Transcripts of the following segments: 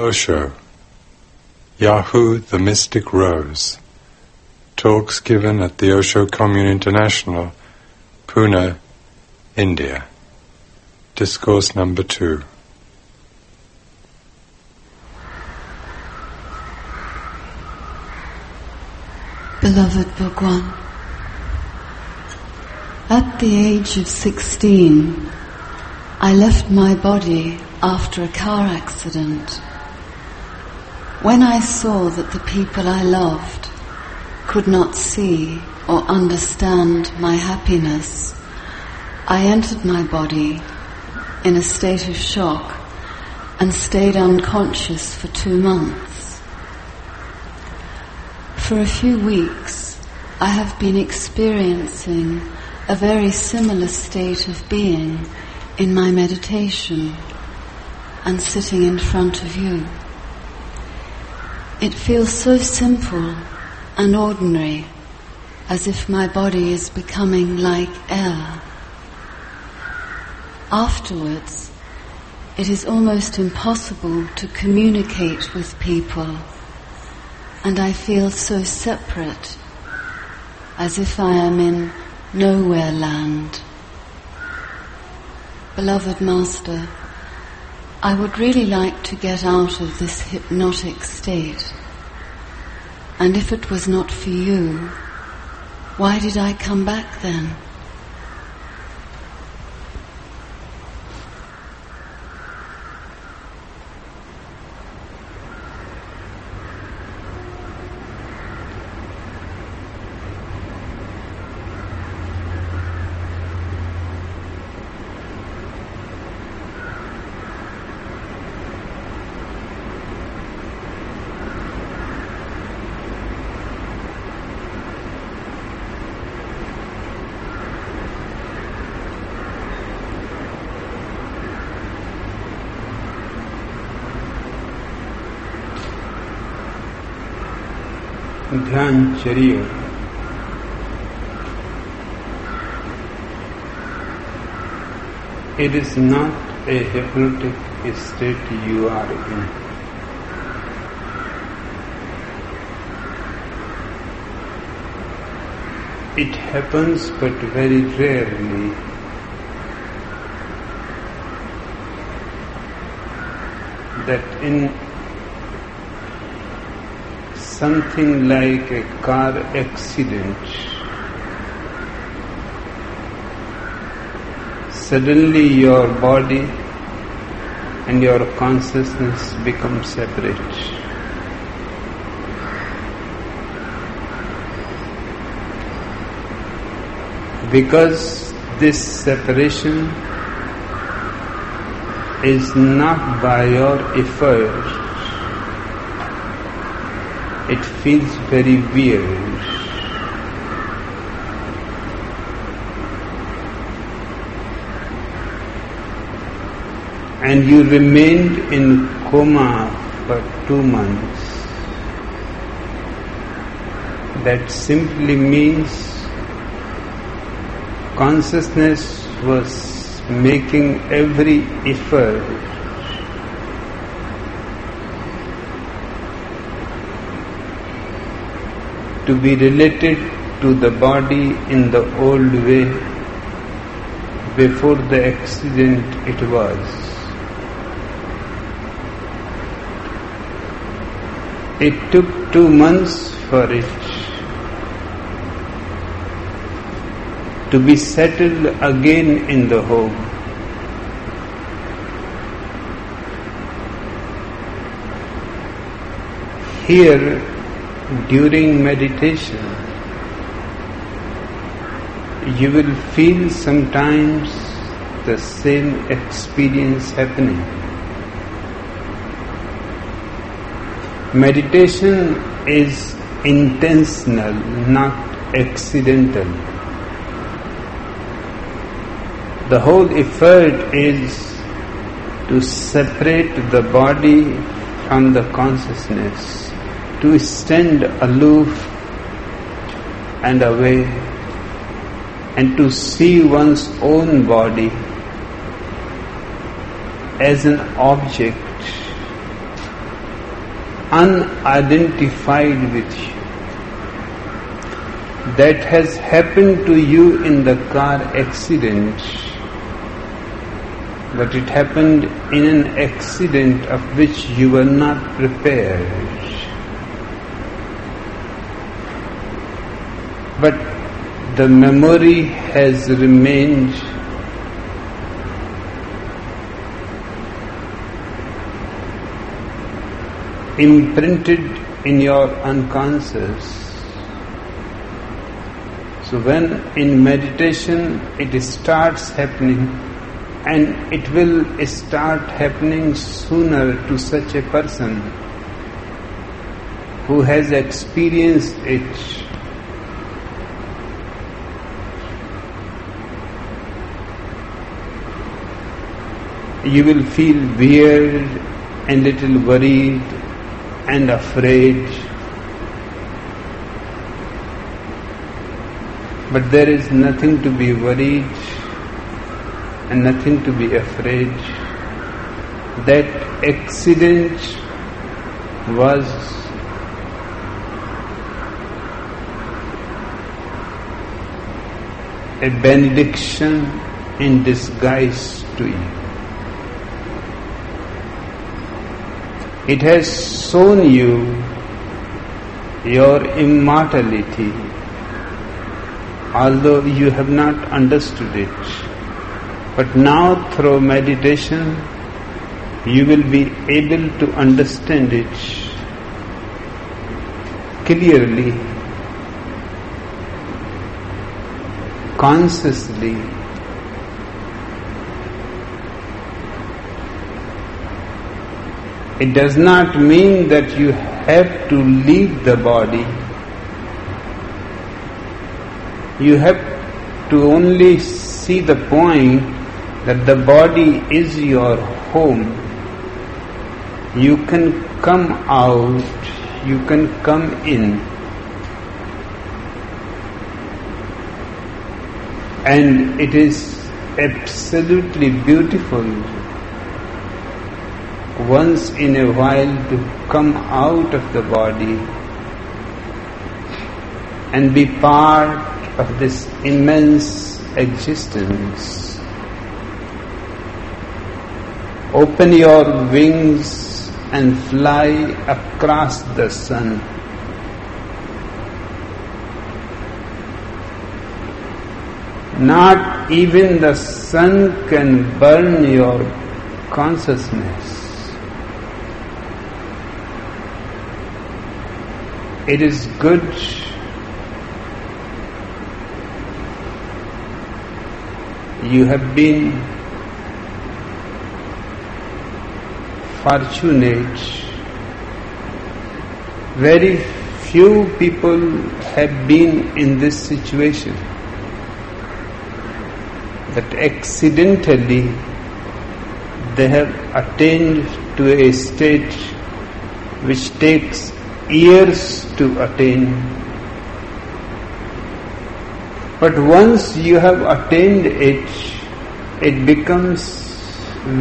Osho, Yaa-Hoo the Mystic Rose. Talks given at the Osho Commune International, Pune, India. Discourse number two. Beloved Bhagwan, at the age of 16, I left my body after a car accident. When I saw that the people I loved could not see or understand my happiness, I entered my body in a state of shock and stayed unconscious for two months. For a few weeks, I have been experiencing a very similar state of being in my meditation and sitting in front of you. It feels so simple and ordinary, as if my body is becoming like air. Afterwards, it is almost impossible to communicate with people, and I feel so separate, as if I am in nowhere land. Beloved Master, I would really like to get out of this hypnotic state. And if it was not for you, why did I come back then? ध्यानचर्या It is not a hypnotic state you are in. It happens but very rarely. That in something like a car accident. Suddenly your body and your consciousness become separate. Because this separation is not by your effort, it feels very weird. And you remained in coma for two months. That simply means consciousness was making every effort to be related to the body in the old way before the accident it was. It took two months for it to be settled again in the home. Here during meditation, you will feel sometimes the same experience happening. Meditation is intentional, not accidental. The whole effort is to separate the body from the consciousness to stand aloof and away and to see one's own body as an object unidentified with you. That has happened to you in the car accident, but it happened in an accident of which you were not prepared. But the memory has remained imprinted in your unconscious. So when in meditation it starts happening and it will start happening sooner to such a person who has experienced it you will feel weird and little worried and afraid. But there is nothing to be worried and nothing to be afraid. That accident was a benediction in disguise to you. It has shown you your immortality, although you have not understood it. But now, through meditation, you will be able to understand it clearly, consciously, It does not mean that you have to leave the body. You have to only see the point that the body is your home. You can come out, you can come in. And it is absolutely beautiful once in a while to come out of the body and be part of this immense existence. Open your wings and fly across the sun. Not even the sun can burn your consciousness. It is good you have been fortunate. Very few people have been in this situation that accidentally they have attained to a state which takes years to attain. But once you have attained it, it becomes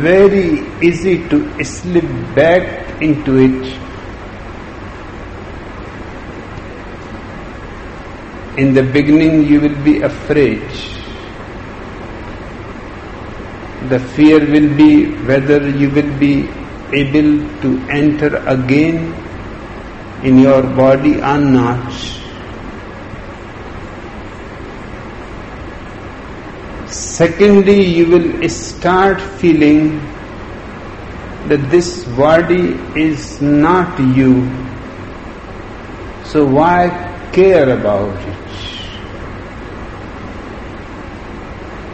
very easy to slip back into it. In the beginning, you will be afraid. The fear will be whether you will be able to enter again in your body or not. Secondly, you will start feeling that this body is not you. So why care about it?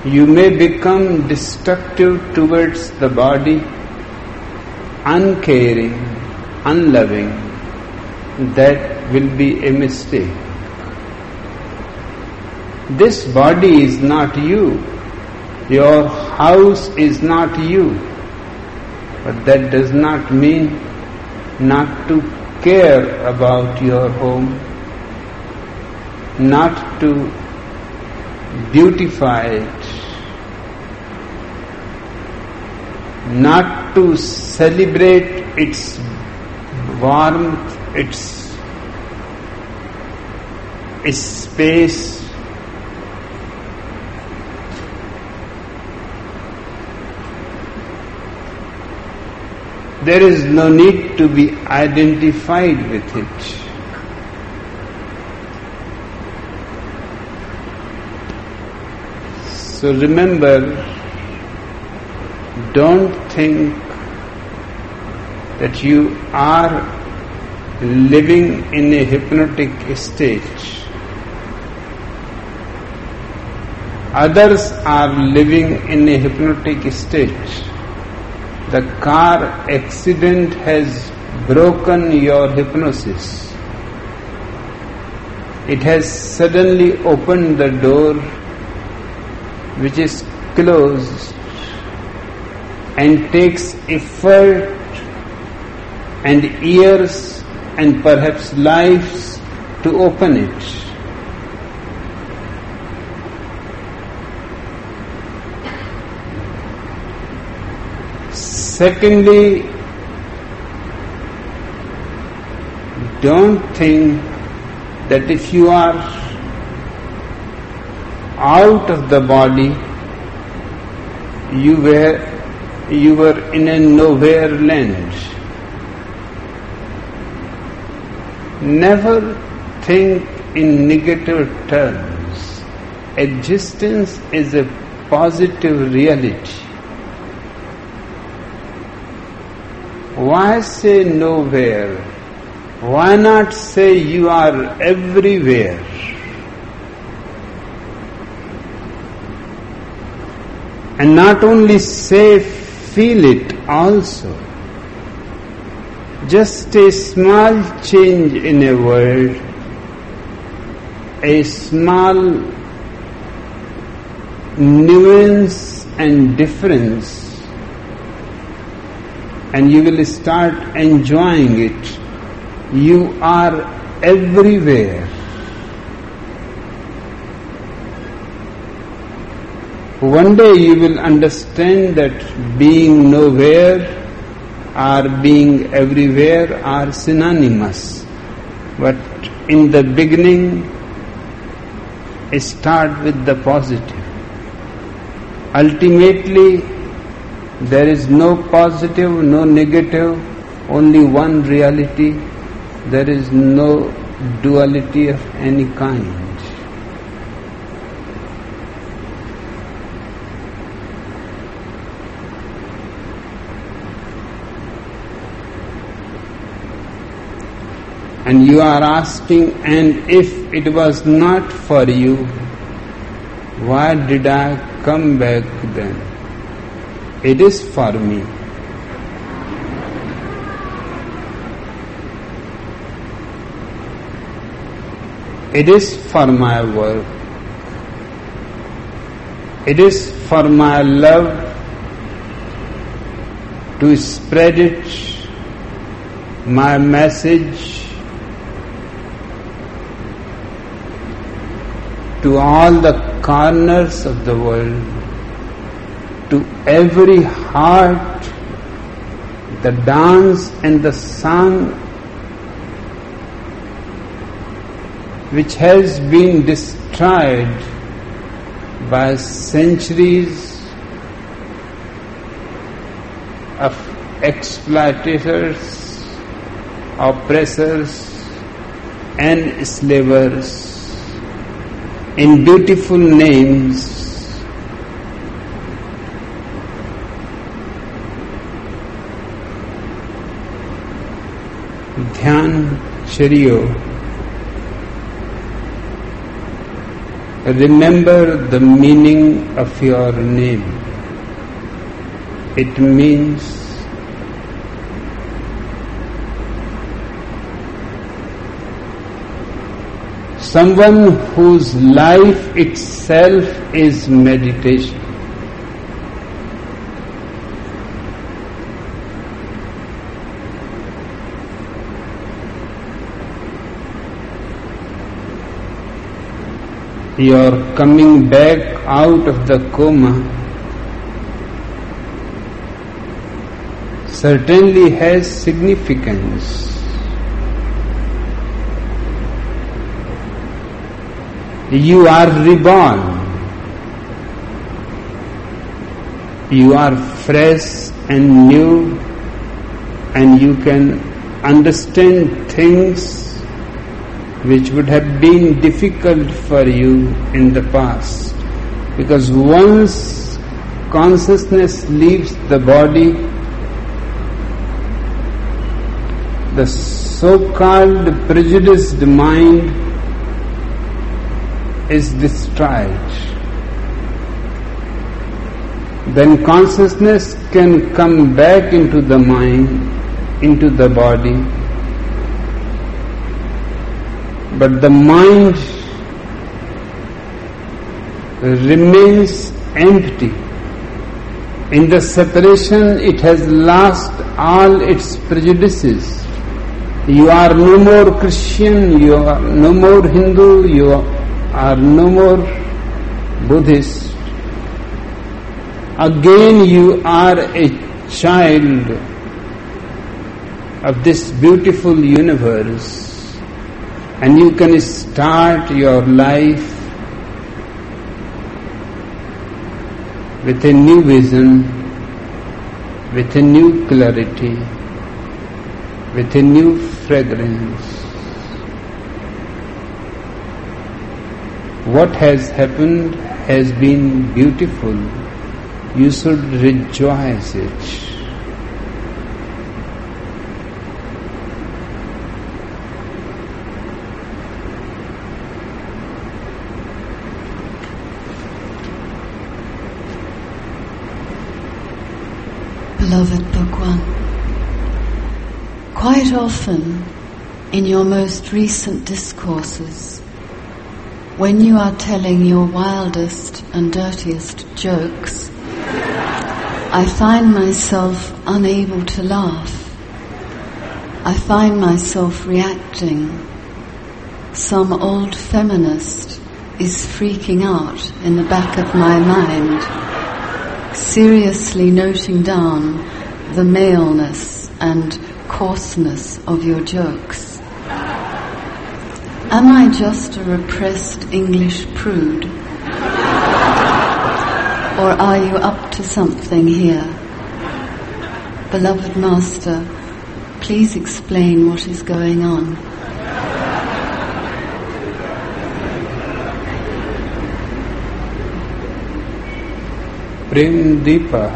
You may become destructive towards the body, uncaring, unloving that will be a mistake. This body is not you. Your house is not you. But that does not mean not to care about your home, not to beautify it, not to celebrate its warmth, its, its space. There is no need to be identified with it. So remember, don't think that you are living in a hypnotic state. Others are living in a hypnotic state. The car accident has broken your hypnosis. It has suddenly opened the door which is closed and takes effort and years and perhaps lives to open it. Secondly, don't think that if you are out of the body, you were you were in a nowhere land. Never think in negative terms. Existence is a positive reality. Why say nowhere? Why not say you are everywhere? And not only say, feel it also. Just a small change in a word, a small nuance and difference, and you will start enjoying it. You are everywhere. One day you will understand that being nowhere or being everywhere are synonymous. But in the beginning, start with the positive. Ultimately, there is no positive, no negative, only one reality. There is no duality of any kind. And you are asking, and if it was not for you, why did I come back then? It is for me. It is for my work. It is for my love to spread it, my message to all the corners of the world, to every heart, the dance and the song which has been destroyed by centuries of exploiters, oppressors, and slavers in beautiful names. Dhyan Chariyo remember the meaning of your name. It means someone whose life itself is meditation. Your coming back out of the coma certainly has significance. You are reborn. You are fresh and new, and you can understand things which would have been difficult for you in the past. Because once consciousness leaves the body, the so called prejudiced mind is destroyed. Then consciousness can come back into the mind, into the body, but the mind remains empty. In the separation, it has lost all its prejudices. You are no more Christian, you are no more Hindu, you are no more Buddhist. Again, you are a child of this beautiful universe, and you can start your life with a new vision, with a new clarity, with a new fragrance. What has happened has been beautiful. You should rejoice it. Beloved Bhagwan, quite often in your most recent discourses, when you are telling your wildest and dirtiest jokes, I find myself unable to laugh. I find myself reacting. Some old feminist is freaking out in the back of my mind, seriously noting down the maleness and coarseness of your jokes. Am I just a repressed English prude? Or are you up to something here? Beloved Master, please explain what is going on. Prem Deepa,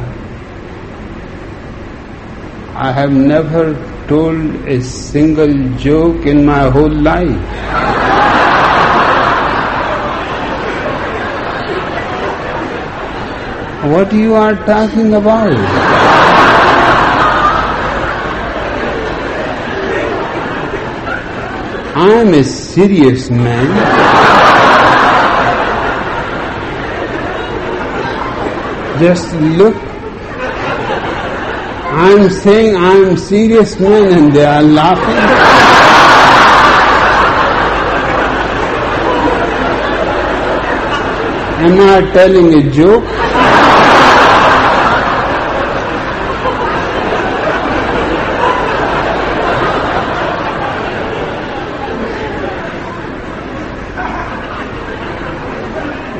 I have never told a single joke in my whole life. What you are talking about? I am a serious man. Just look. I'm saying I'm serious man and they are laughing. Am I telling a joke?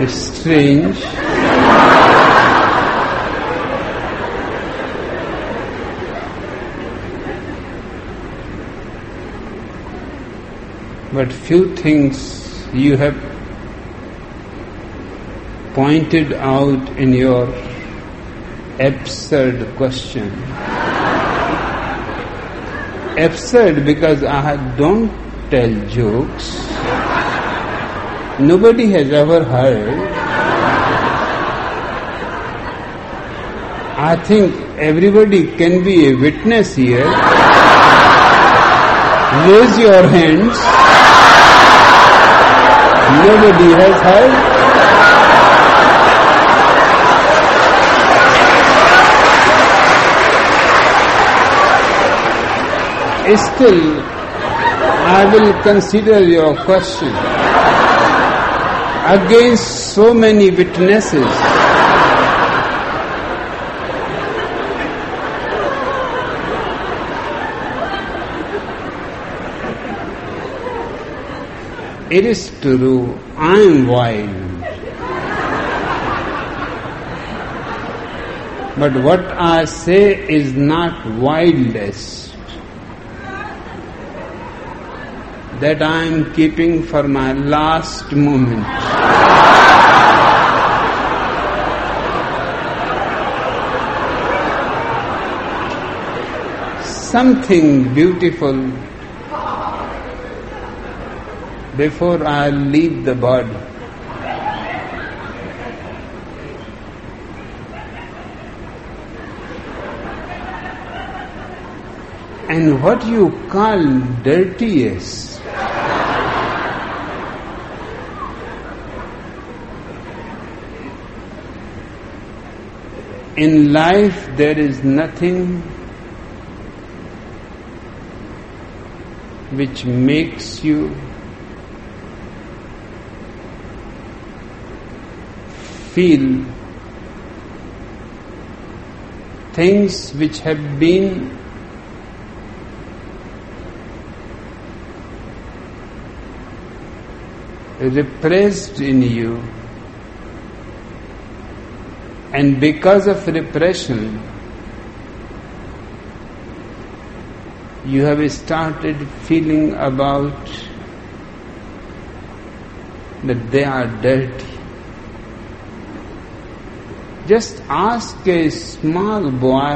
It's strange. But few things you have pointed out in your absurd question. absurd because I don't tell jokes. Nobody has ever heard. I think everybody can be a witness here. Raise your hands. Nobody has heard. Still, I will consider your question against so many witnesses. It is true, I am wild. But what I say is not wildest. That I am keeping for my last moment. Something beautiful before I leave the body. And what you call dirtiest, in life there is nothing which makes you feel things which have been repressed in you and because of repression you have started feeling about that they are dirty just ask a small boy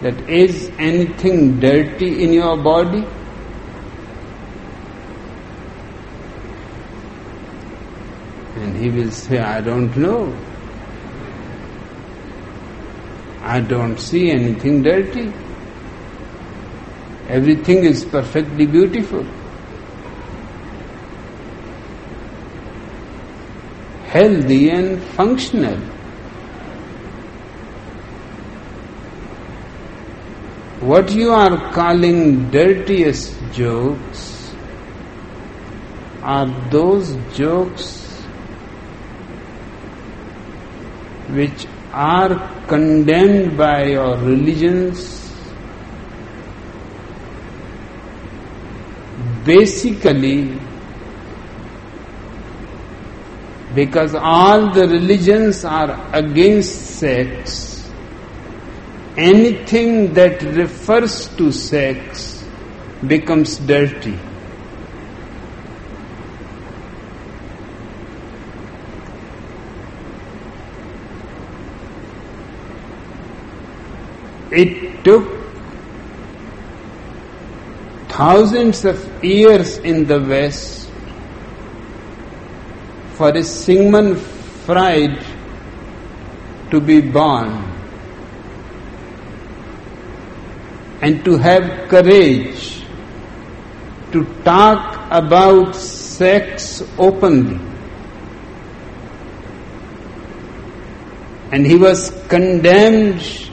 that is anything dirty in your body? And he will say, I don't know. I don't see anything dirty. Everything is perfectly beautiful. Healthy and functional. What you are calling dirtiest jokes are those jokes which are condemned by your religions basically because all the religions are against sex, anything that refers to sex becomes dirty. It took thousands of years in the West for a Sigmund Freud to be born and to have courage to talk about sex openly. And he was condemned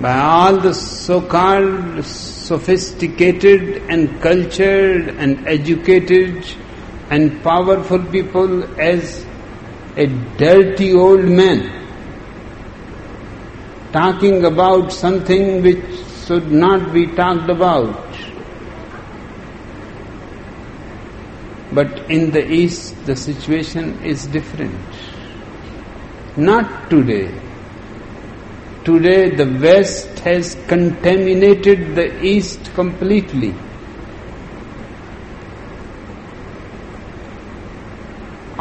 by all the so called sophisticated and cultured and educated and powerful people as a dirty old man talking about something which should not be talked about. But in the East, the situation is different. Not today. Today, the West has contaminated the East completely.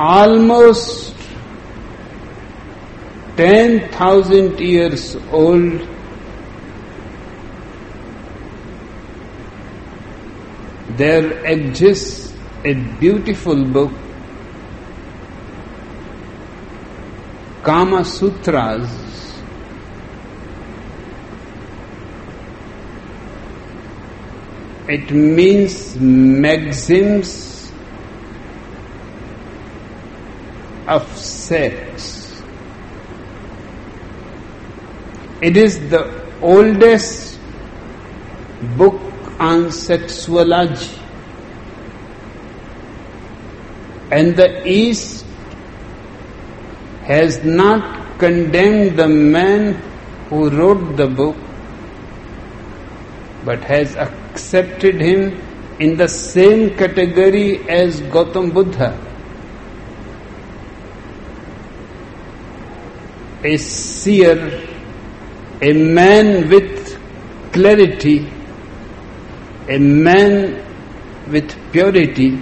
Almost 10,000 years old. There exists a beautiful book Kama Sutras it means maxims of sex. It is the oldest book on sexuology. And the East has not condemned the man who wrote the book, but has accepted him in the same category as Gautam Buddha. A seer, a man with clarity, a man with purity,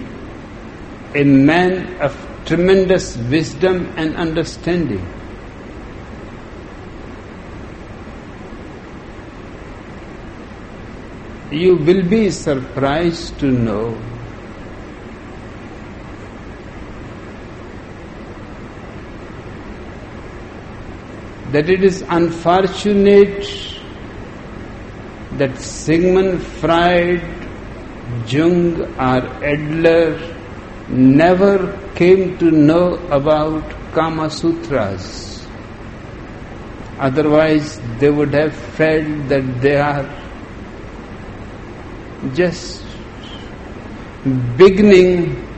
a man of tremendous wisdom and understanding. You will be surprised to know that it is unfortunate that Sigmund Freud, Jung, or Adler never came to know about Kama Sutras. Otherwise, they would have felt that they are just beginning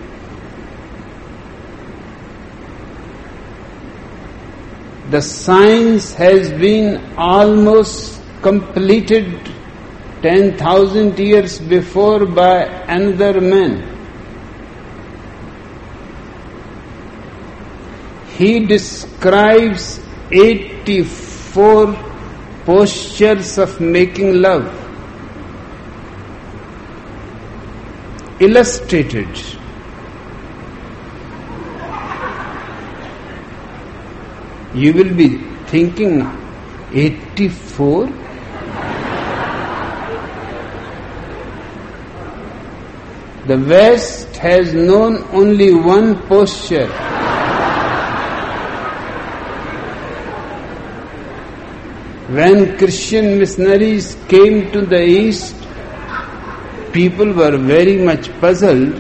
the science has been almost completed 10,000 years before by another man. He describes 84 postures of making love. illustrated. You will be thinking 84? The West has known only one posture. When Christian missionaries came to the East, people were very much puzzled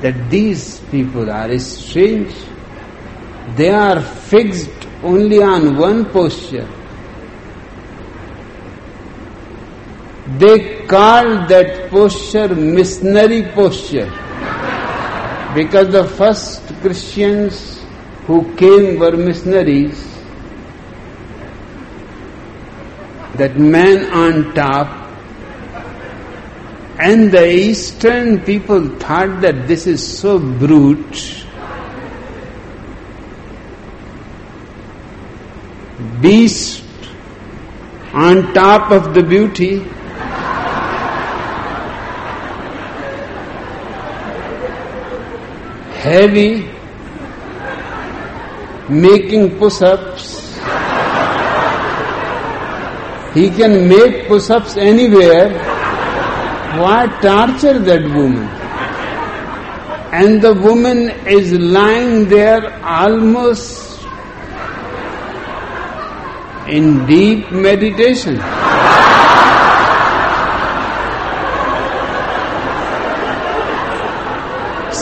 that these people are strange. They are fixed only on one posture. They call that posture missionary posture because the first Christians who came were missionaries. That man on top and the Eastern people thought that this is so brute. Beast on top of the beauty. Heavy, making push ups. He can make push ups anywhere why torture that woman? And the woman is lying there almost in deep meditation.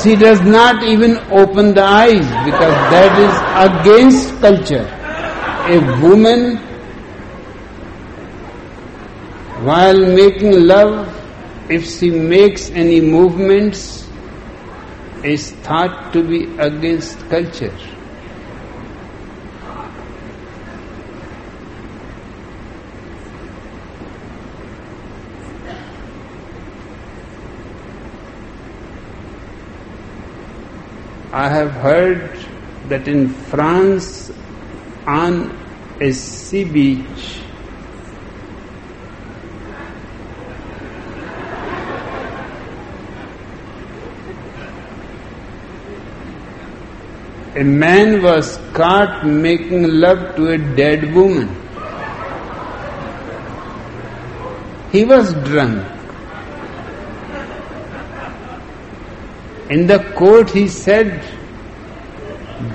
She does not even open the eyes because that is against culture. A woman, while making love, if she makes any movements, is thought to be against culture. I have heard that in France, on a sea beach, a man was caught making love to a dead woman. He was drunk. In the court, he said,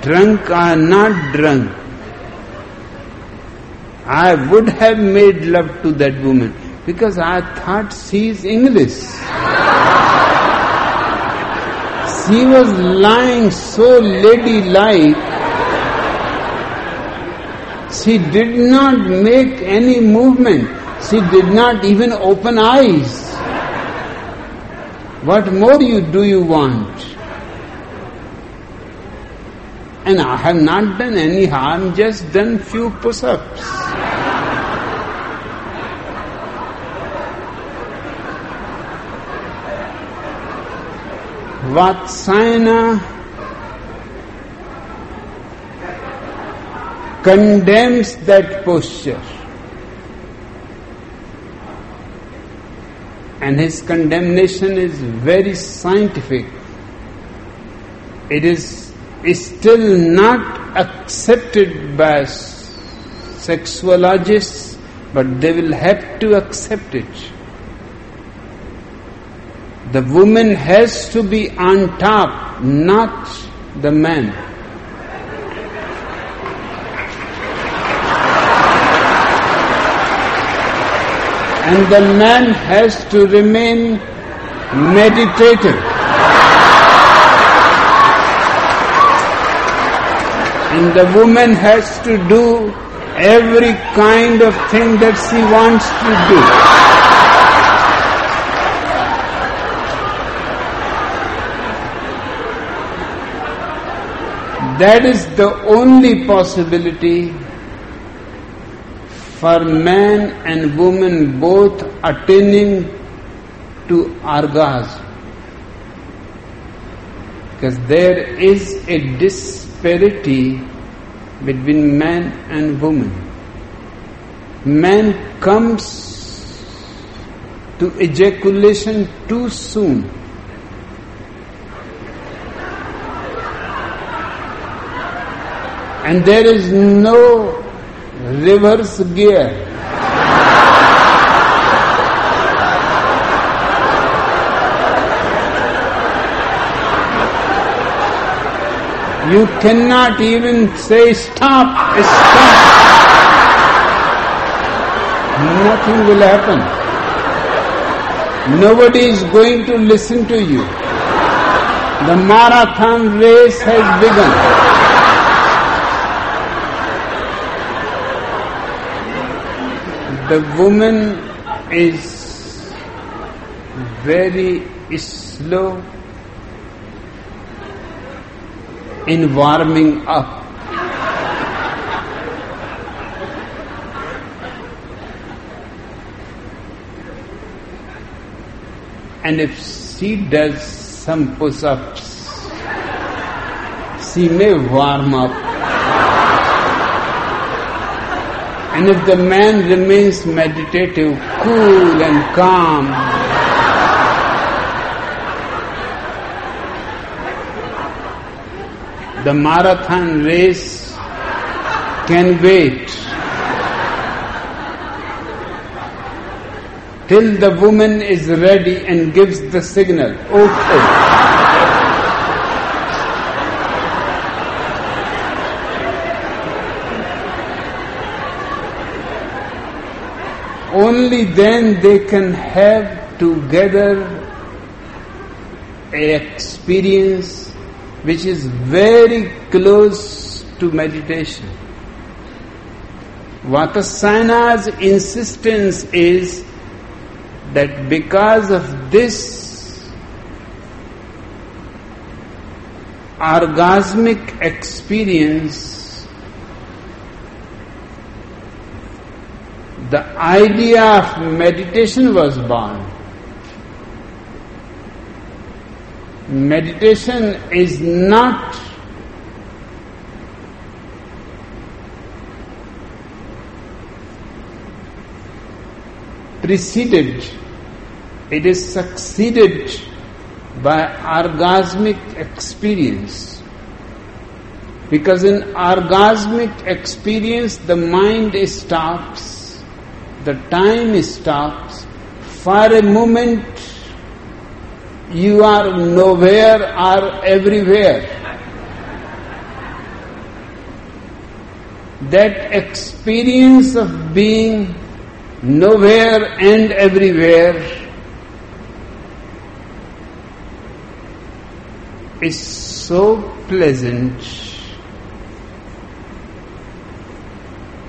Drunk or not drunk, I would have made love to that woman because I thought she is English. She was lying so ladylike. She did not make any movement. She did not even open eyes. What more you do you want? And I have not done any harm, just done few push-ups. Vatsyayana condemns that posture. And his condemnation is very scientific. It is still not accepted by sexuologists, but they will have to accept it. The woman has to be on top, not the man. And the man has to remain meditative. And the woman has to do every kind of thing that she wants to do. That is the only possibility for man and woman both attaining to orgasm. Because there is a disparity between man and woman. Man comes to ejaculation too soon. and there is no reverse gear. You cannot even say stop, stop. Nothing will happen. Nobody is going to listen to you. The marathon race has begun. The woman is very slow in warming up. And if she does some push ups, she may warm up And if the man remains meditative, cool and calm, the marathon race can wait till the woman is ready and gives the signal. Okay. Only then they can have together a experience which is very close to meditation. Vatsyayana's insistence is that because of this orgasmic experience, the idea of meditation was born. Meditation is not preceded, it is succeeded by orgasmic experience. Because in orgasmic experience, the mind stops the time stops. For a moment, you are nowhere or everywhere. That experience of being nowhere and everywhere is so pleasant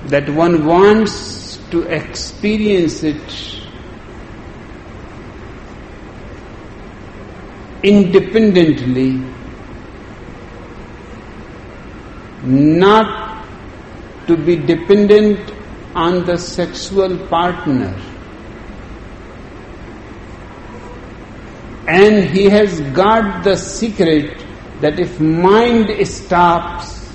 that one wants to experience it independently, not to be dependent on the sexual partner. And he has got the secret that if mind stops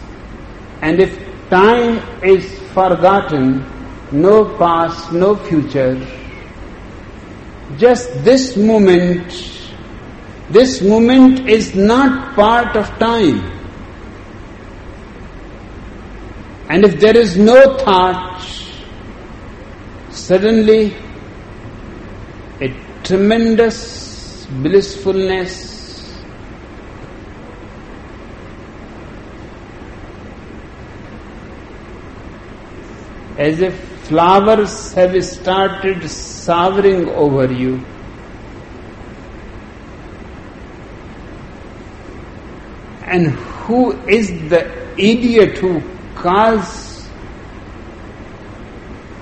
and if time is forgotten, no past, no future, just this moment, this moment is not part of time. And if there is no thought, suddenly a tremendous blissfulness as if flowers have started showering over you. And who is the idiot who calls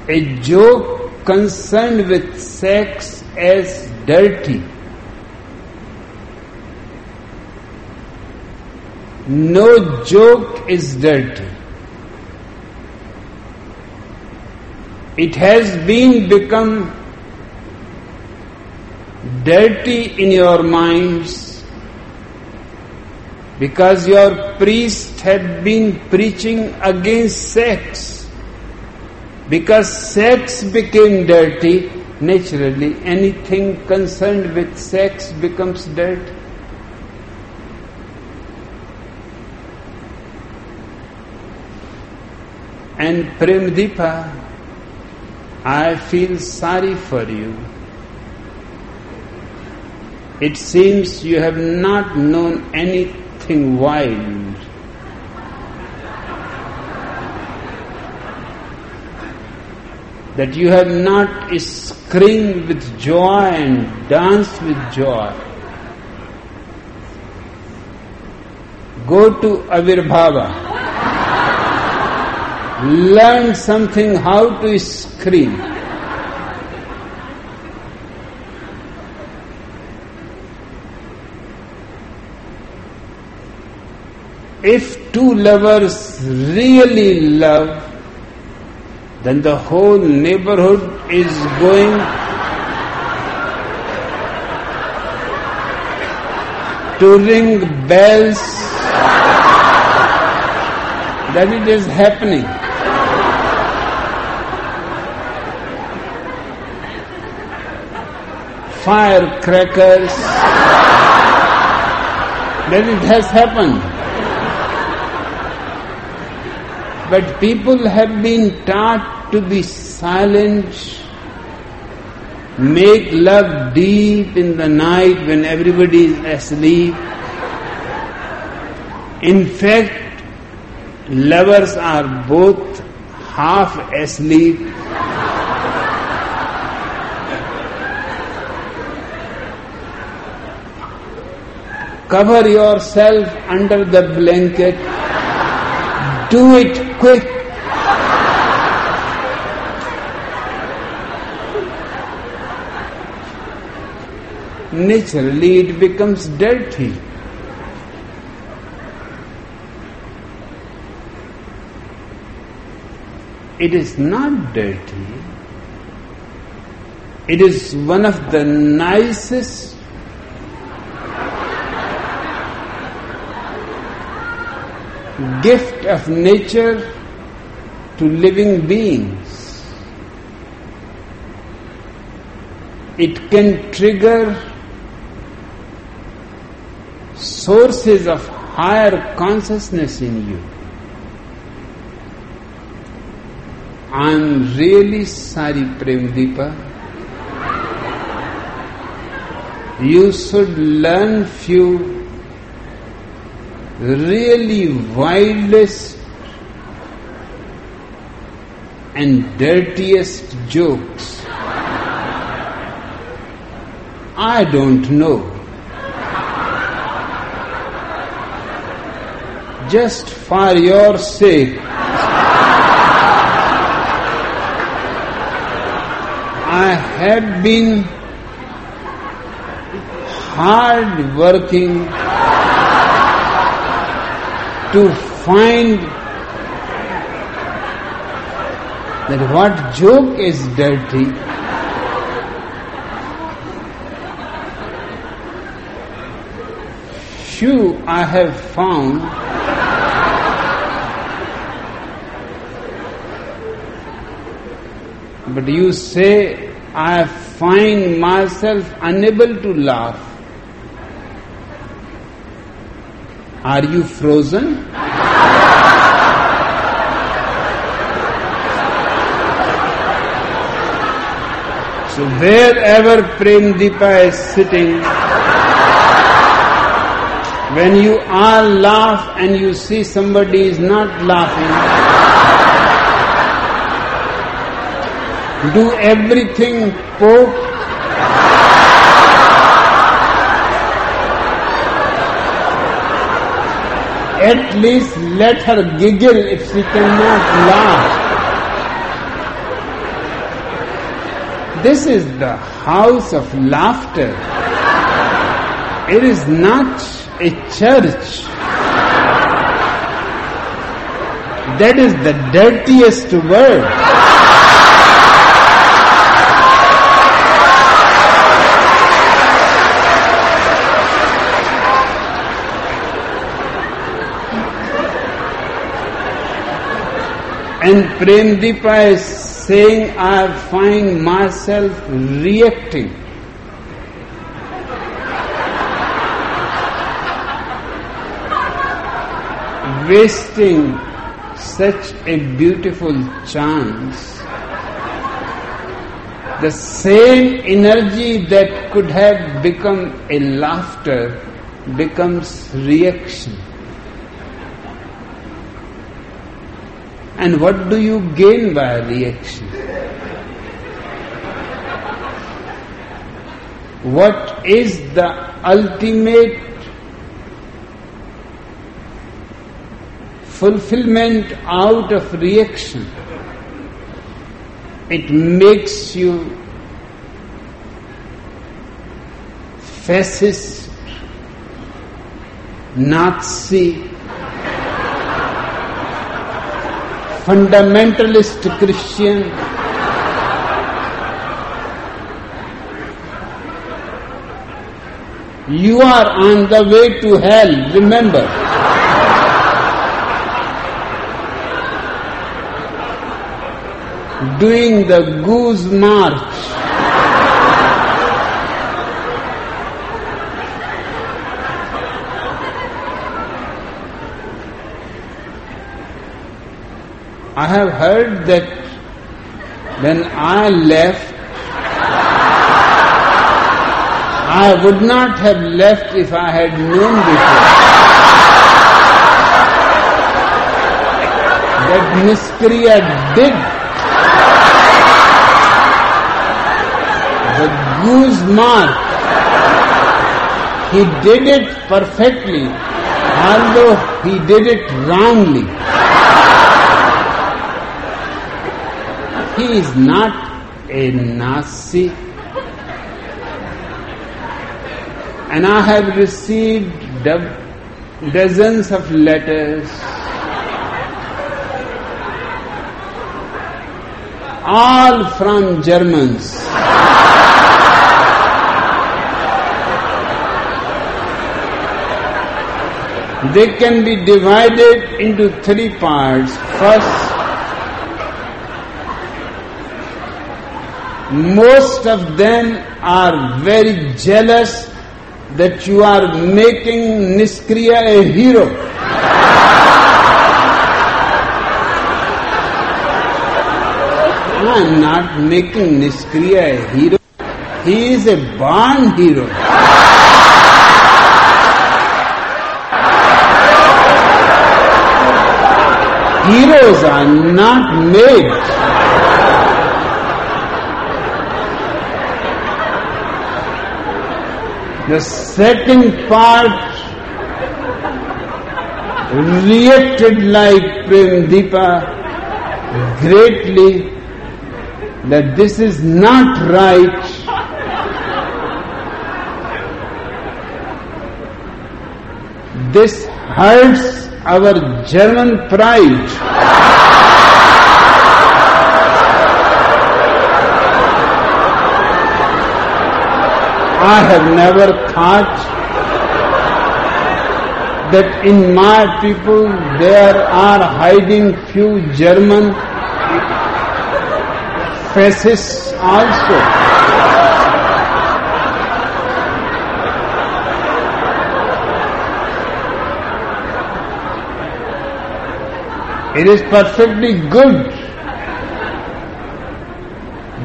a joke concerned with sex as dirty? No joke is dirty. It has been become dirty in your minds because your priest had been preaching against sex. Because sex became dirty, naturally anything concerned with sex becomes dirty. And Premdipa I feel sorry for you. It seems you have not known anything wild. That you have not screamed with joy and danced with joy. Go to Avirbhava learn something how to scream. If two lovers really love, then the whole neighborhood is going to ring bells that it is happening. Firecrackers. then it has happened. But people have been taught to be silent, make love deep in the night when everybody is asleep. In fact, lovers are both half asleep Cover yourself under the blanket. Do it quick. Naturally, it becomes dirty. It is not dirty. It is one of the nicest gift of nature to living beings. It can trigger sources of higher consciousness in you. I'm really sorry, Premdipa. You should learn few really wildest and dirtiest jokes. I don't know. Just for your sake, I have been hard working to find that what joke is dirty shoe I have found but you say I find myself unable to laugh. Are you frozen? So wherever Prem Deepa is sitting, when you all laugh and you see somebody is not laughing, do everything poke at least let her giggle if she cannot laugh. This is the house of laughter. It is not a church. That is the dirtiest word. And Premdipa is saying, I find myself reacting. Wasting such a beautiful chance. The same energy that could have become a laughter becomes reaction. And what do you gain by reaction? What is the ultimate fulfillment out of reaction? It makes you fascist, Nazi, fundamentalist Christian. You are on the way to hell, remember. Doing the goose march. I have heard that when I left, I would not have left if I had known before. That Niskriya did the goose mark. He did it perfectly, although he did it wrongly. He is not a Nazi. And I have received do- dozens of letters, all from Germans. They can be divided into three parts. First, most of them are very jealous that you are making Niskriya a hero. I am not making Niskriya a hero. He is a born hero. Heroes are not made. The second part reacted like Prem Deepa greatly that this is not right. This hurts our German pride. I have never thought that in my people there are hiding few German fascists also. It is perfectly good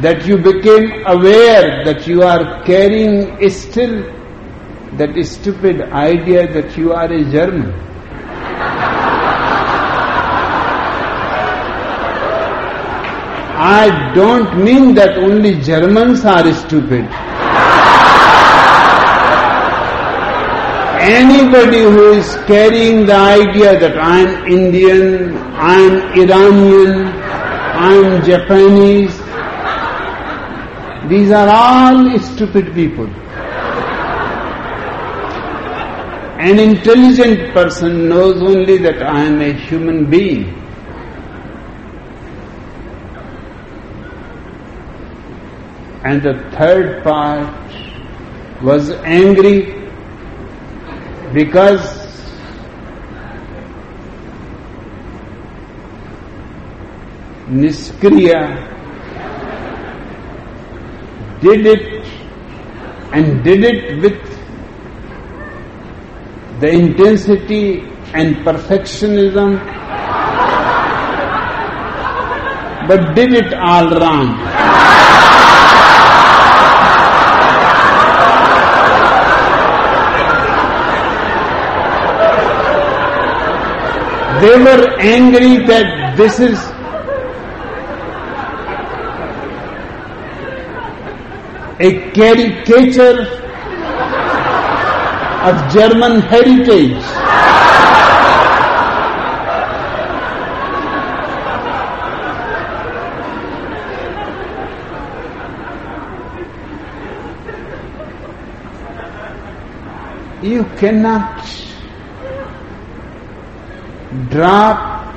that you became aware that you are carrying still that stupid idea that you are a German. I don't mean that only Germans are stupid. Anybody who is carrying the idea that I am Indian, I am Iranian, I am Japanese, these are all stupid people. An intelligent person knows only that I am a human being. And the third part was angry because Niskriya did it and did it with the intensity and perfectionism, but did it all wrong. They were angry that this is a caricature of German heritage. You cannot drop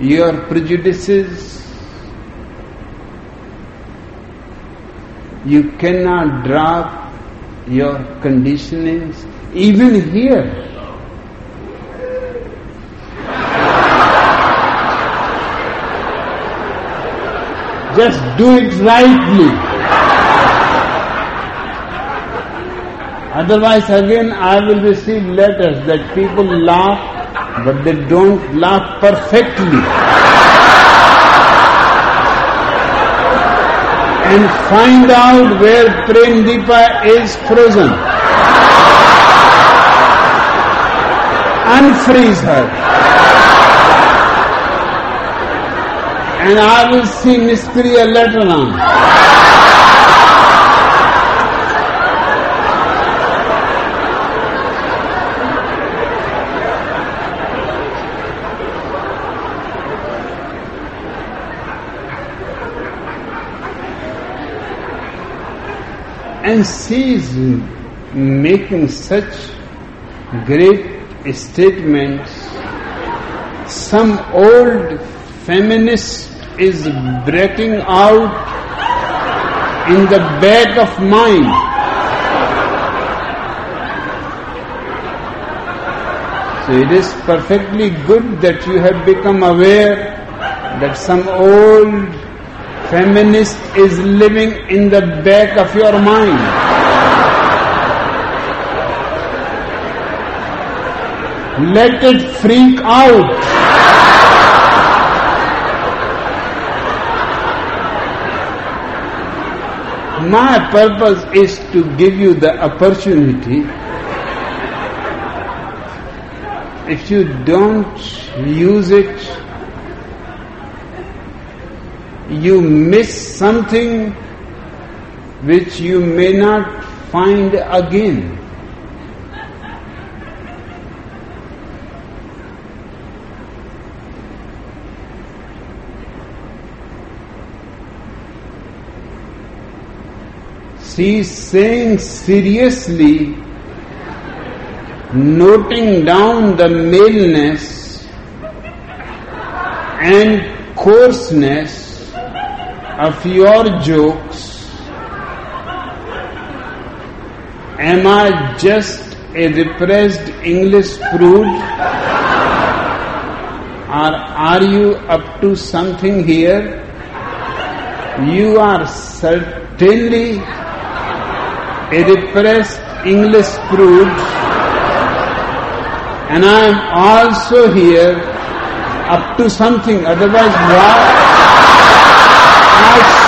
your prejudices You cannot drop your conditionings even here. Just do it rightly. Otherwise, again, I will receive letters that people laugh, but they don't laugh perfectly. And find out where Prem Deepa is frozen. Unfreeze her. And I will see Niskriya later on. And sees making such great statements, some old feminist is breaking out in the back of mind. So it is perfectly good that you have become aware that some old feminist is living in the back of your mind. Let it freak out. My purpose is to give you the opportunity. If you don't use it, you miss something which you may not find again. She's saying seriously, noting down the maleness and coarseness of your jokes Am I just a repressed English prude? Or are you up to something here? You are certainly a repressed English prude, and I am also here up to something, otherwise, why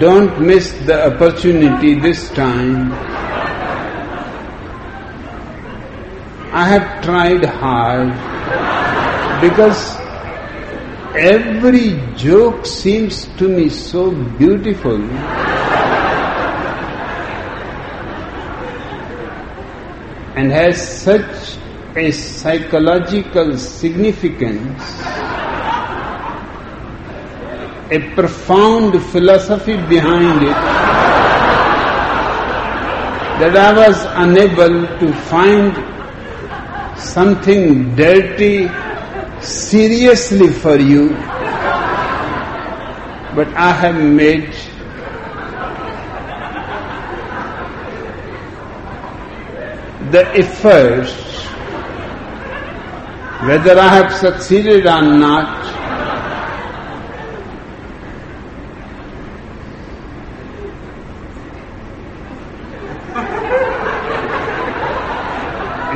Don't miss the opportunity this time. I have tried hard because every joke seems to me so beautiful. and has such a psychological significance, a profound philosophy behind it, that I was unable to find something dirty seriously for you, but I have made the efforts, whether I have succeeded or not,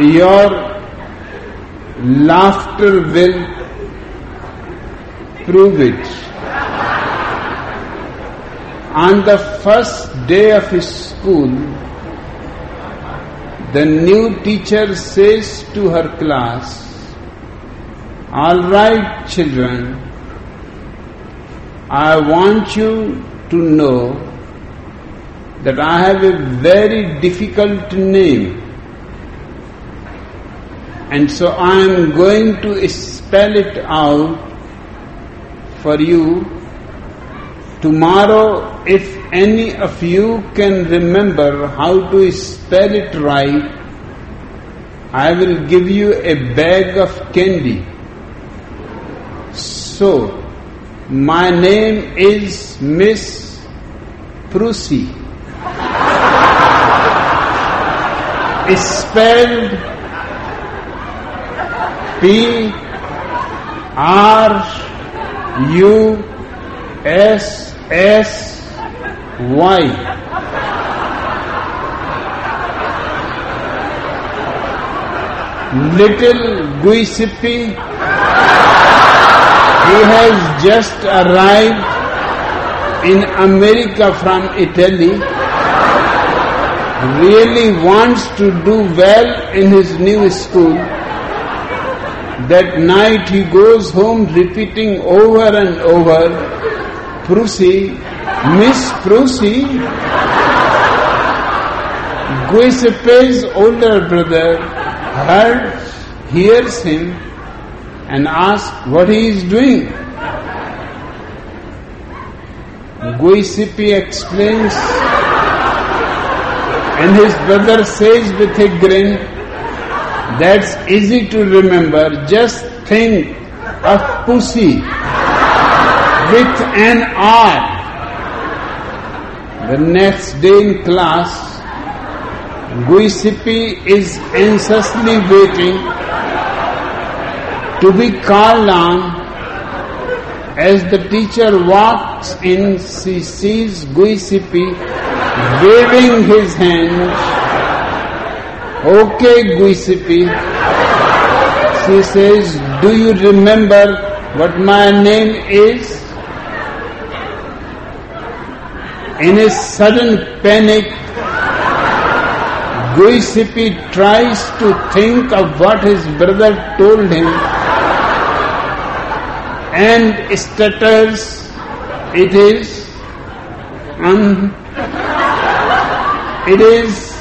your laughter will prove it. On the first day of his school, the new teacher says to her class, All right, children, I want you to know that I have a very difficult name. And so I am going to spell it out for you. Tomorrow, if any of you can remember how to spell it right, I will give you a bag of candy. So, my name is Miss Prusy. Spelled P R U S S why? Little Giuseppe, he has just arrived in America from Italy, really wants to do well in his new school. That night he goes home repeating over and over, Prusy, Miss Prusy, Giuseppe's older brother, heard, hears him and asks what he is doing. Giuseppe explains and his brother says with a grin, that's easy to remember, just think of pussy with an R. The next day in class, Giuseppe is anxiously waiting to be called on. As the teacher walks in, she sees Giuseppe waving his hands. Okay, Giuseppe. She says, Do you remember what my name is? In a sudden panic, Giuseppe tries to think of what his brother told him and stutters, it is um, It is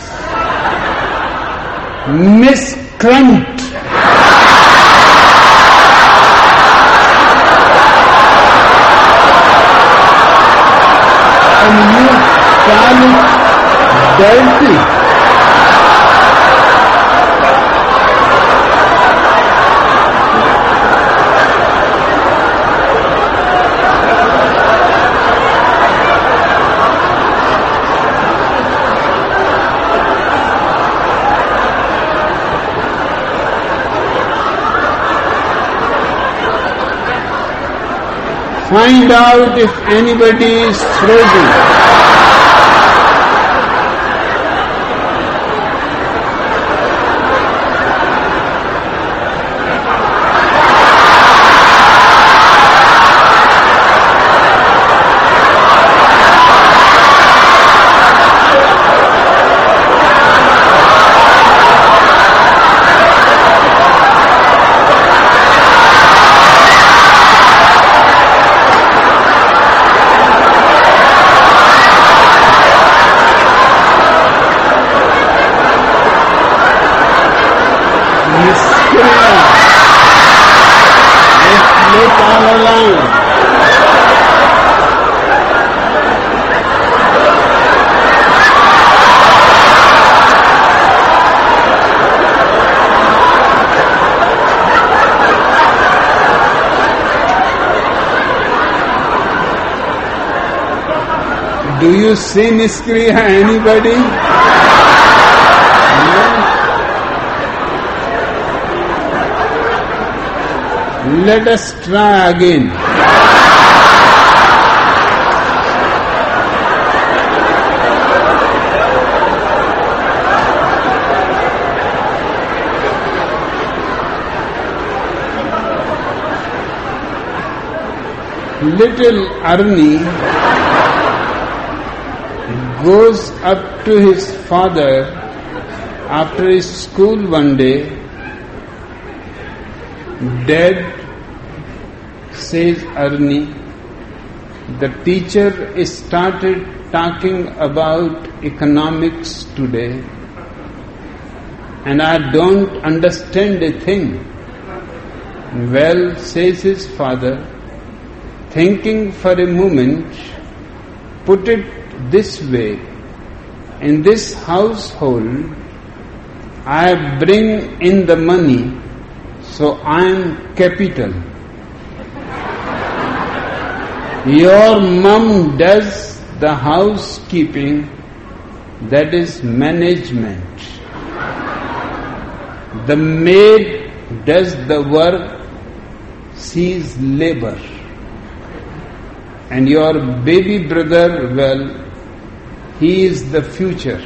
miscreant. and you call dirty. Find out if anybody is frozen. You see Niskriya anybody? Let us try again. Little Arni goes up to his father after his school one day. Dad, says Arni, the teacher started talking about economics today and I don't understand a thing. Well, says his father, thinking for a moment, put it this way, in this household, I bring in the money, so I am capital. Your mum does the housekeeping, that is management. The maid does the work, she is labor. And your baby brother, well, he is the future.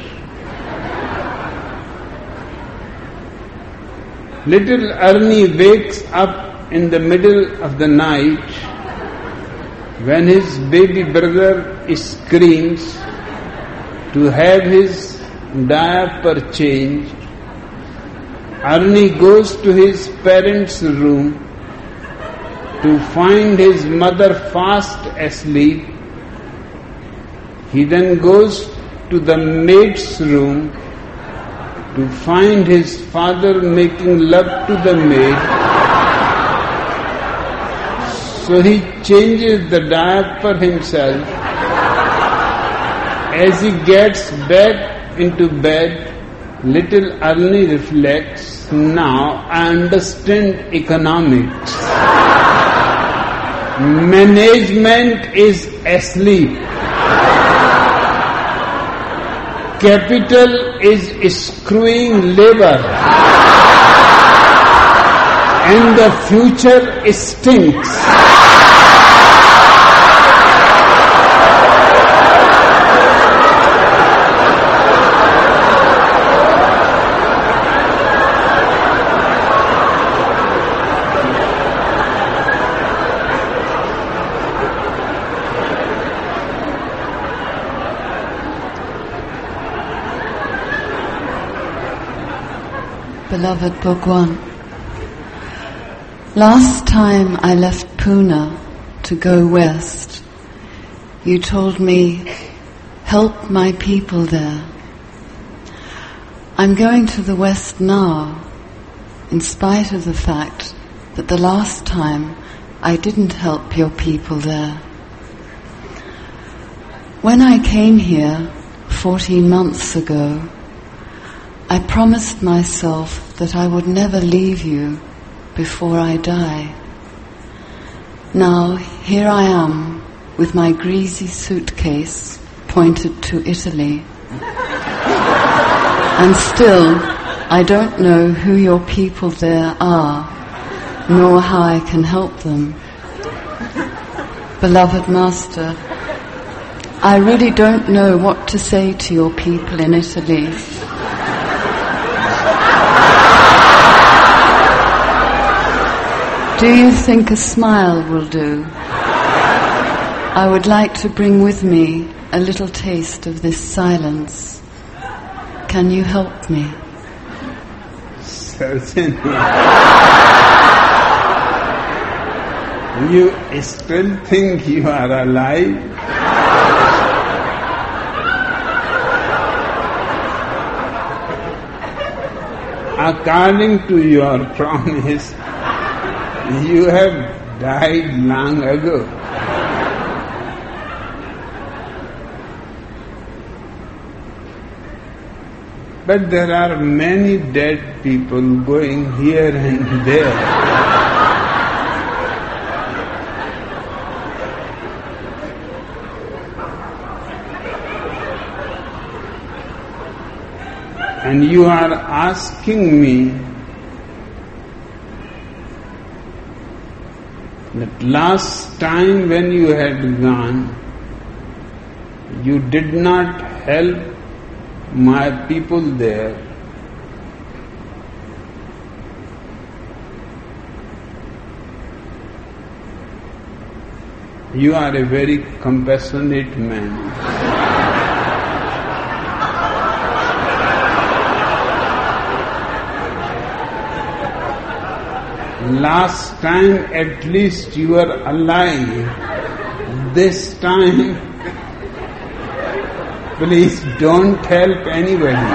Little Arni wakes up in the middle of the night when his baby brother screams to have his diaper changed. Arni goes to his parents' room to find his mother fast asleep he then goes to the maid's room to find his father making love to the maid. So he changes the diaper himself. As he gets back into bed, little Arni reflects, now I understand economics. Management is asleep. Capital is screwing labor and the future stinks. Bhagwan. Last time I left Pune to go west, you told me, help my people there, I'm going to the West now, in spite of the fact that the last time I didn't help your people there. When I came here 14 months ago, I promised myself that I would never leave you before I die. Now, here I am with my greasy suitcase pointed to Italy. and still, I don't know who your people there are, nor how I can help them. Beloved Master, I really don't know what to say to your people in Italy. Do you think a smile will do? I would like to bring with me a little taste of this silence. Can you help me? Certainly. you still think you are alive? According to your promise, you have died long ago. But there are many dead people going here and there. and you are asking me that last time when you had gone, you did not help my people there. You are a very compassionate man. Last time at least you were alive. This time, please don't help anybody.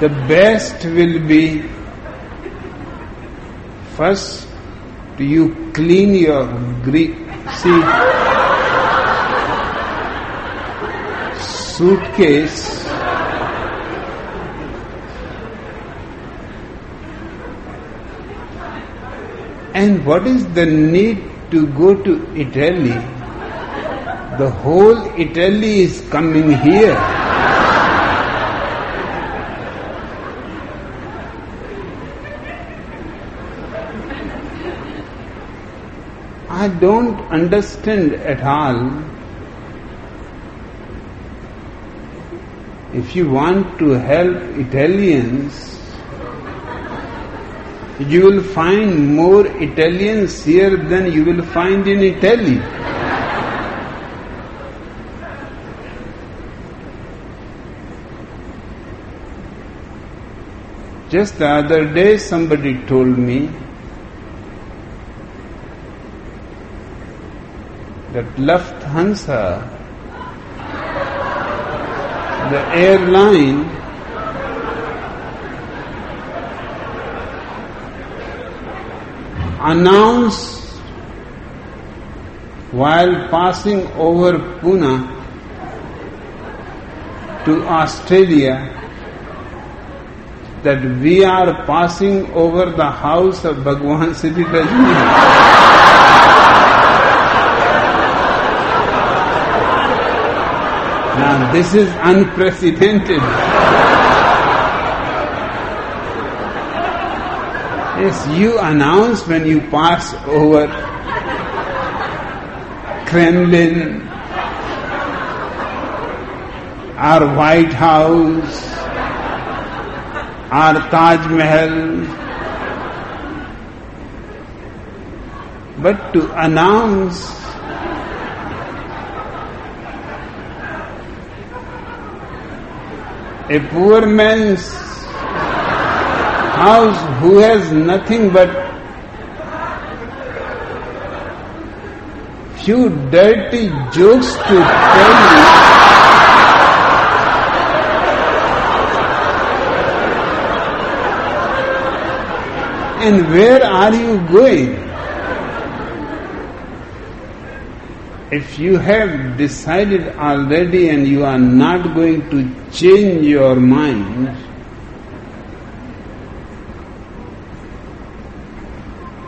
The best will be first you clean your Greek see suitcase And what is the need to go to Italy? The whole Italy is coming here. I don't understand at all. If you want to help Italians, you will find more Italians here than you will find in Italy. Just the other day somebody told me that Lufthansa, the airline, announced while passing over Pune to Australia that we are passing over the house of Bhagwan Shree Rajneesh. now this is unprecedented. Yes, you announce when you pass over Kremlin, our White House, our Taj Mahal. But to announce a poor man's house who has nothing but few dirty jokes to tell you. And where are you going? If you have decided already and you are not going to change your mind,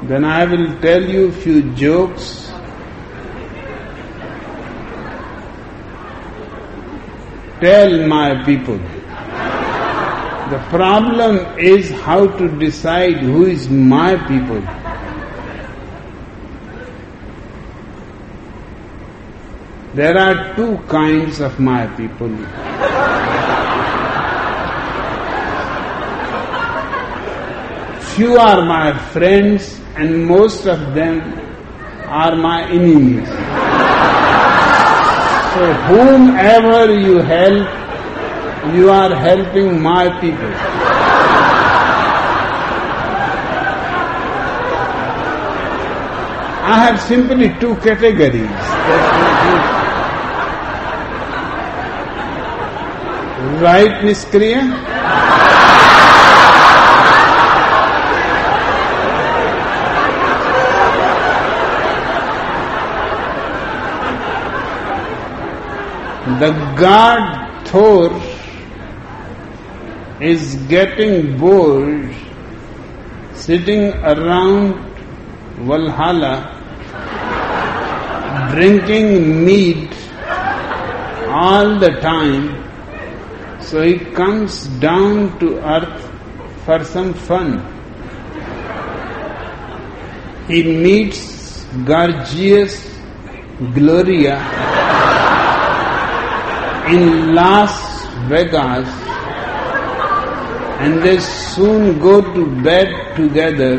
then I will tell you a few jokes. Tell my people. The problem is how to decide who is my people. There are two kinds of my people. Few are my friends and most of them are my enemies. So whomever you help, you are helping my people. I have simply two categories. Right, Niskriya? The god Thor is getting bored sitting around Valhalla drinking mead all the time, so he comes down to earth for some fun. He meets gorgeous Gloria in Las Vegas and they soon go to bed together.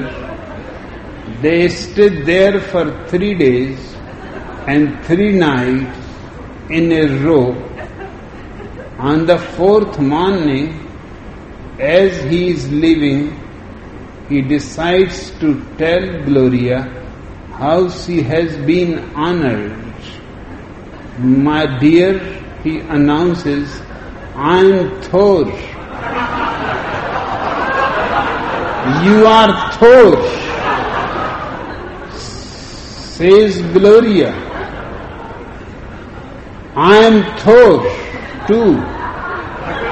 They stay there for three days and three nights in a row. On the fourth morning, as he is leaving, he decides to tell Gloria how she has been honored. My dear, he announces, I am Thor. You are Thor, says Gloria. I am Thor too.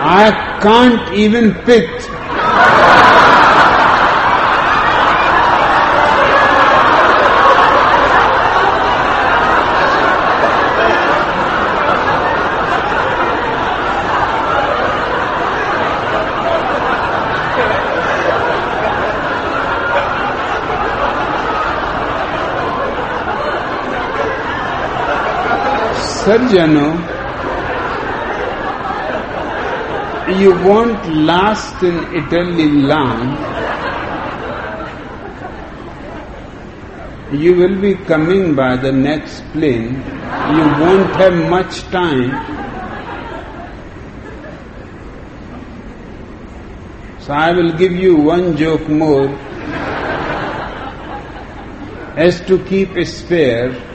I can't even pit. Sarjano, oh, you won't last in Italy long. You will be coming by the next plane. You won't have much time. So I will give you one joke more as to keep a spare.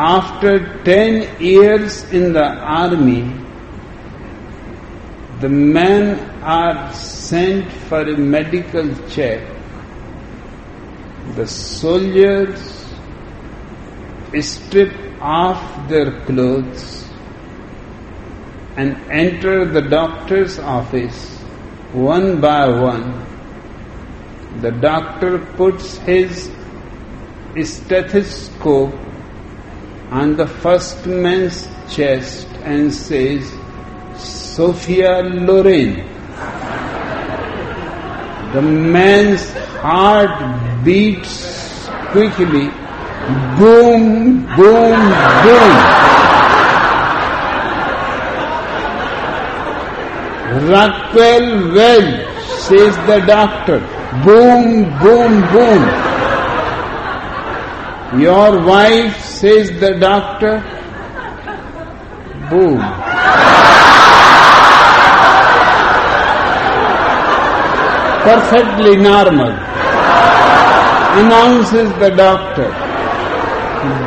After 10 years in the army, the men are sent for a medical check. The soldiers strip off their clothes and enter the doctor's office one by one. The doctor puts his stethoscope on the first man's chest and says, Sophia Loren. The man's heart beats quickly. Boom, boom, boom. Raquel Welch, says the doctor. Boom, boom, boom. Your wife, says the doctor. Boom. Perfectly normal. announces the doctor,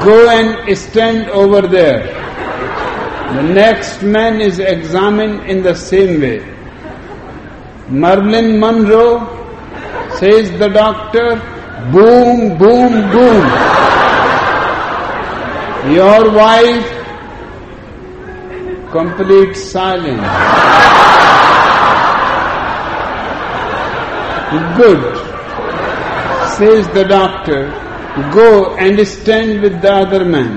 go and stand over there. The next man is examined in the same way. Marilyn Monroe says the doctor, boom, boom, boom. Your wife, complete silence. Good, says the doctor, go and stand with the other man.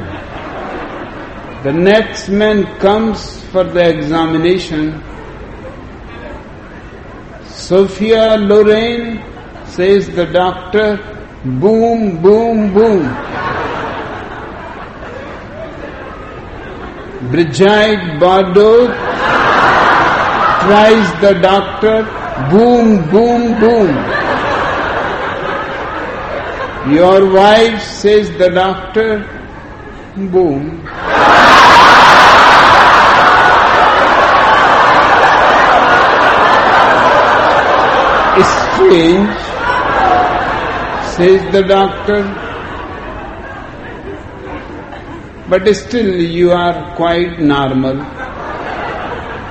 The next man comes for the examination. Sophia Loren, says the doctor, boom, boom, boom. Brigitte Bardot tries the doctor, boom, boom, boom. Your wife says the doctor, boom. Strange, says the doctor. But still you are quite normal.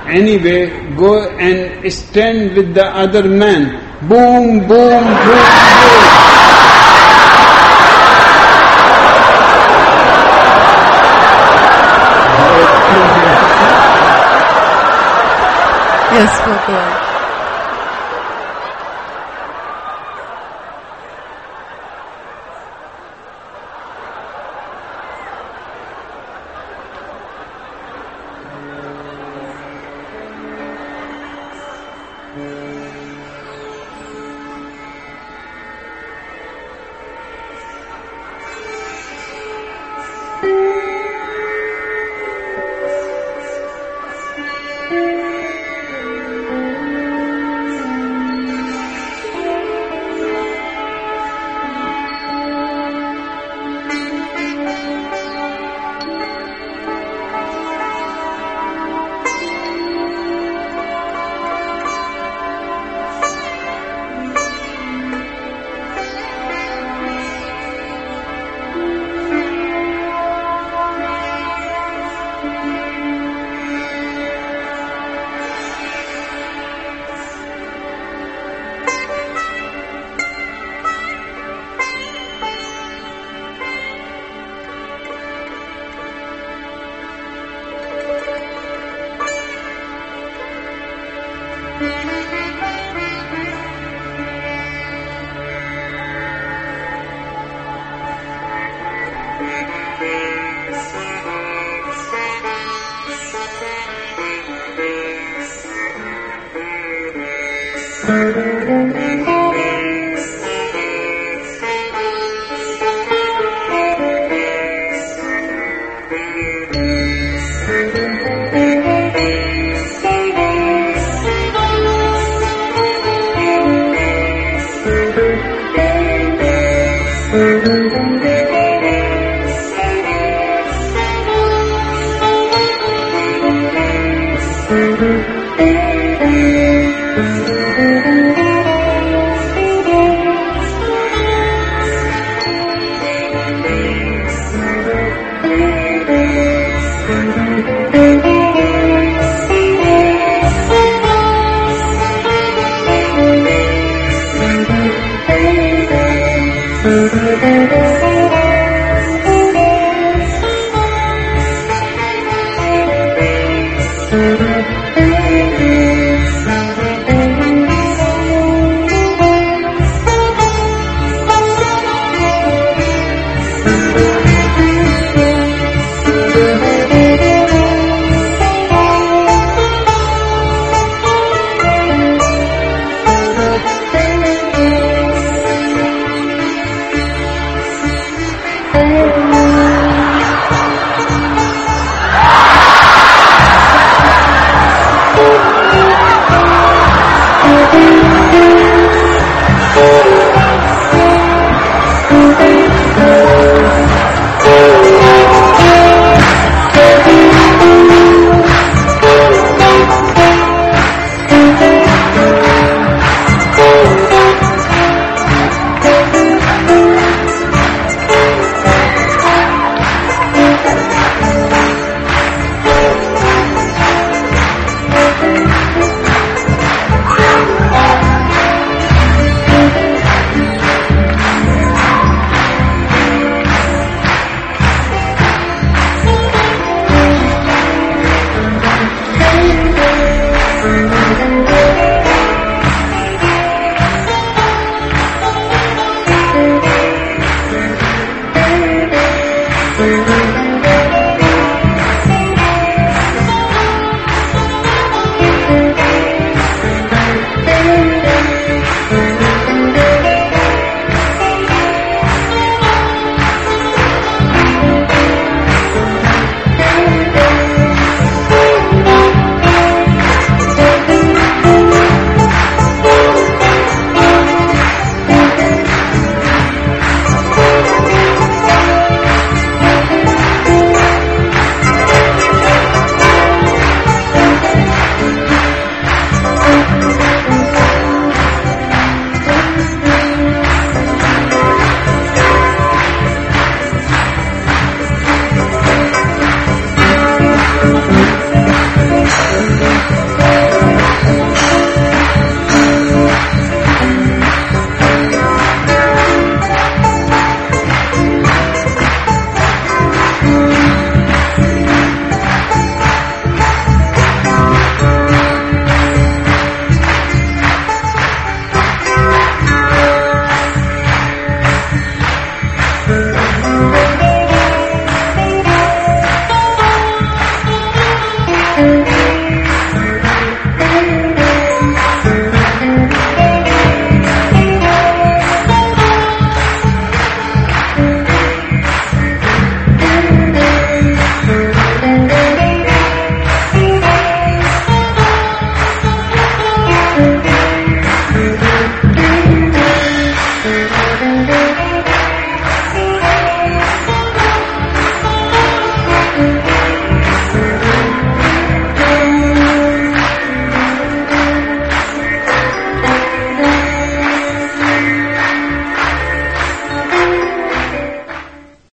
Anyway, go and stand with the other man. Boom, boom, boom, boom. Yes, Bhagwan.